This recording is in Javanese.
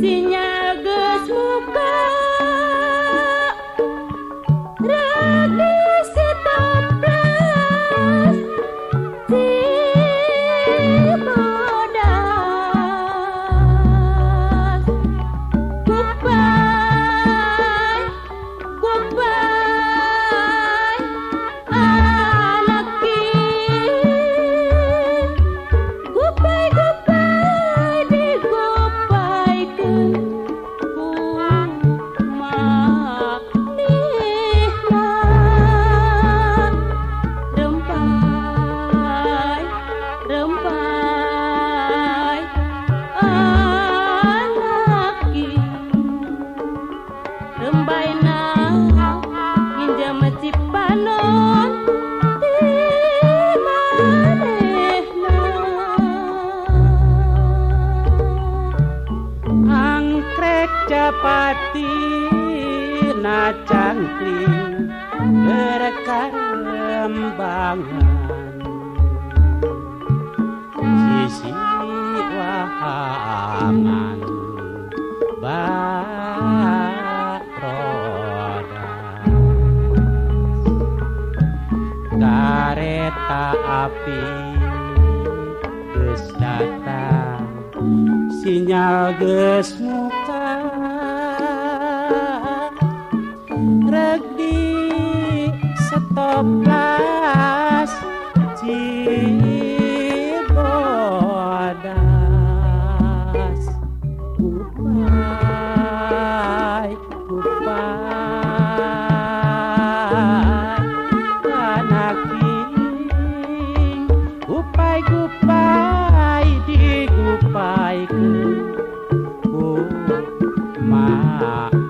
心呀。pati najang kling berkah lembangan kareta api. Geus datang. Sinyal geus toplas cibodas ah.